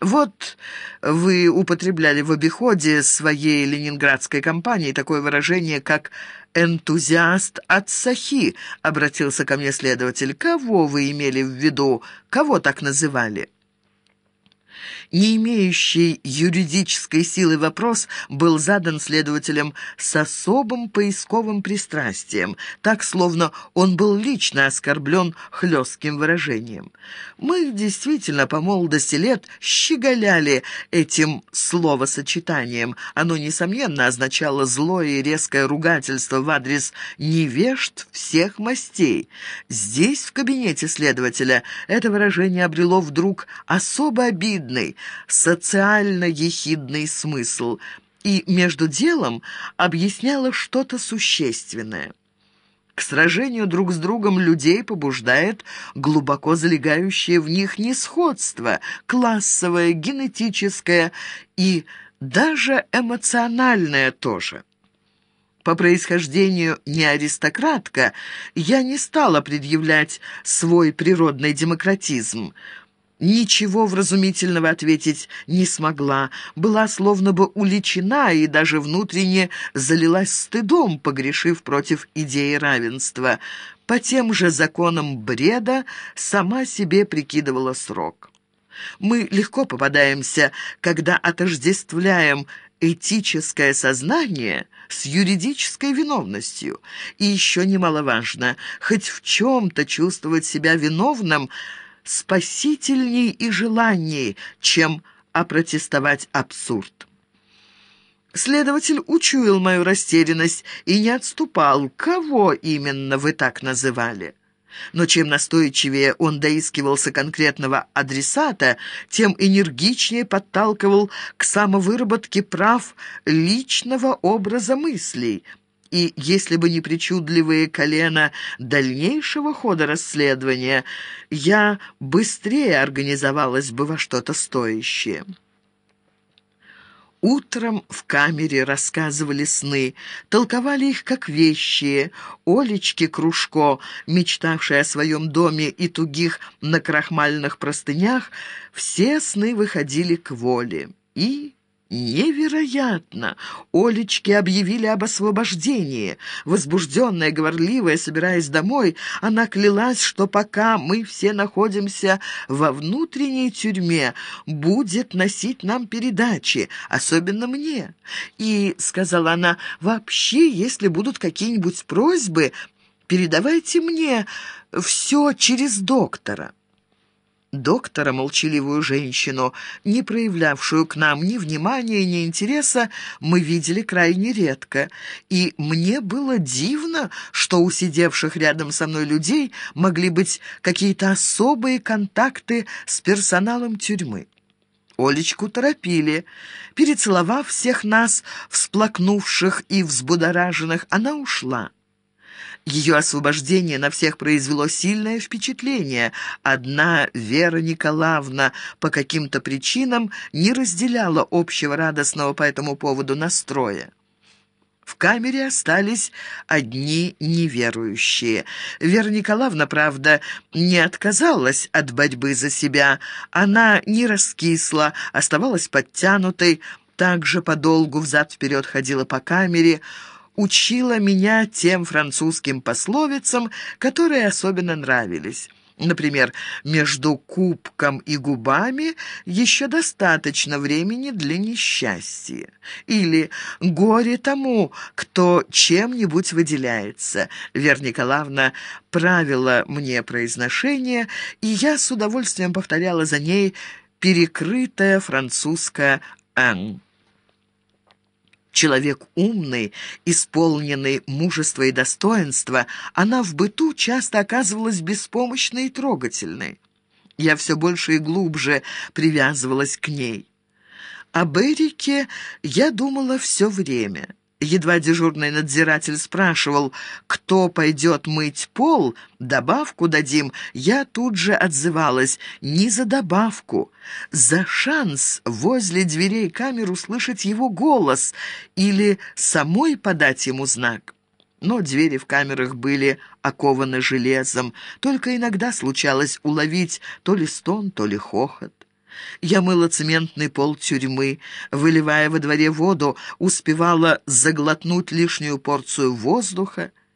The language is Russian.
Вот вы употребляли в обиходе своей ленинградской компании такое выражение, как «энтузиаст от Сахи», — обратился ко мне следователь. «Кого вы имели в виду? Кого так называли?» Не имеющий юридической силы вопрос был задан следователем с особым поисковым пристрастием, так, словно он был лично оскорблен хлестким выражением. Мы действительно по молодости лет щеголяли этим словосочетанием. Оно, несомненно, означало злое и резкое ругательство в адрес невежд всех мастей. Здесь, в кабинете следователя, это выражение обрело вдруг особо обидный, социально-ехидный смысл и между делом объясняло что-то существенное. К сражению друг с другом людей побуждает глубоко залегающее в них несходство, классовое, генетическое и даже эмоциональное тоже. По происхождению не аристократка, я не стала предъявлять свой природный демократизм – Ничего вразумительного ответить не смогла, была словно бы уличена и даже внутренне залилась стыдом, погрешив против идеи равенства. По тем же законам бреда сама себе прикидывала срок. Мы легко попадаемся, когда отождествляем этическое сознание с юридической виновностью. И еще немаловажно, хоть в чем-то чувствовать себя виновным – спасительней и желанней, чем опротестовать абсурд. Следователь учуял мою растерянность и не отступал, кого именно вы так называли. Но чем настойчивее он доискивался конкретного адресата, тем энергичнее подталкивал к самовыработке прав личного образа мыслей – и если бы не причудливые колена дальнейшего хода расследования, я быстрее организовалась бы во что-то стоящее. Утром в камере рассказывали сны, толковали их как вещи. Олечки Кружко, мечтавшая о своем доме и тугих накрахмальных простынях, все сны выходили к воле. И Невероятно! Олечки объявили об освобождении. Возбужденная, говорливая, собираясь домой, она клялась, что пока мы все находимся во внутренней тюрьме, будет носить нам передачи, особенно мне. И, сказала она, вообще, если будут какие-нибудь просьбы, передавайте мне все через доктора. Доктора, молчаливую женщину, не проявлявшую к нам ни внимания, ни интереса, мы видели крайне редко, и мне было дивно, что у сидевших рядом со мной людей могли быть какие-то особые контакты с персоналом тюрьмы. Олечку торопили. Перецеловав всех нас, всплакнувших и взбудораженных, она ушла. Ее освобождение на всех произвело сильное впечатление. Одна Вера Николаевна по каким-то причинам не разделяла общего радостного по этому поводу настроя. В камере остались одни неверующие. Вера Николаевна, правда, не отказалась от борьбы за себя. Она не раскисла, оставалась подтянутой, также подолгу взад-вперед ходила по камере, учила меня тем французским пословицам, которые особенно нравились. Например, между кубком и губами еще достаточно времени для несчастья. Или «горе тому, кто чем-нибудь выделяется». Вера Николаевна правила мне произношение, и я с удовольствием повторяла за ней перекрытое французское «ан». Человек умный, исполненный мужества и достоинства, она в быту часто оказывалась беспомощной и трогательной. Я все больше и глубже привязывалась к ней. Об Эрике я думала все время. Едва дежурный надзиратель спрашивал, кто пойдет мыть пол, добавку дадим, я тут же отзывалась, не за добавку, за шанс возле дверей камер услышать его голос или самой подать ему знак. Но двери в камерах были окованы железом, только иногда случалось уловить то ли стон, то ли хохот. Я мыла цементный пол тюрьмы, выливая во дворе воду, успевала заглотнуть лишнюю порцию воздуха,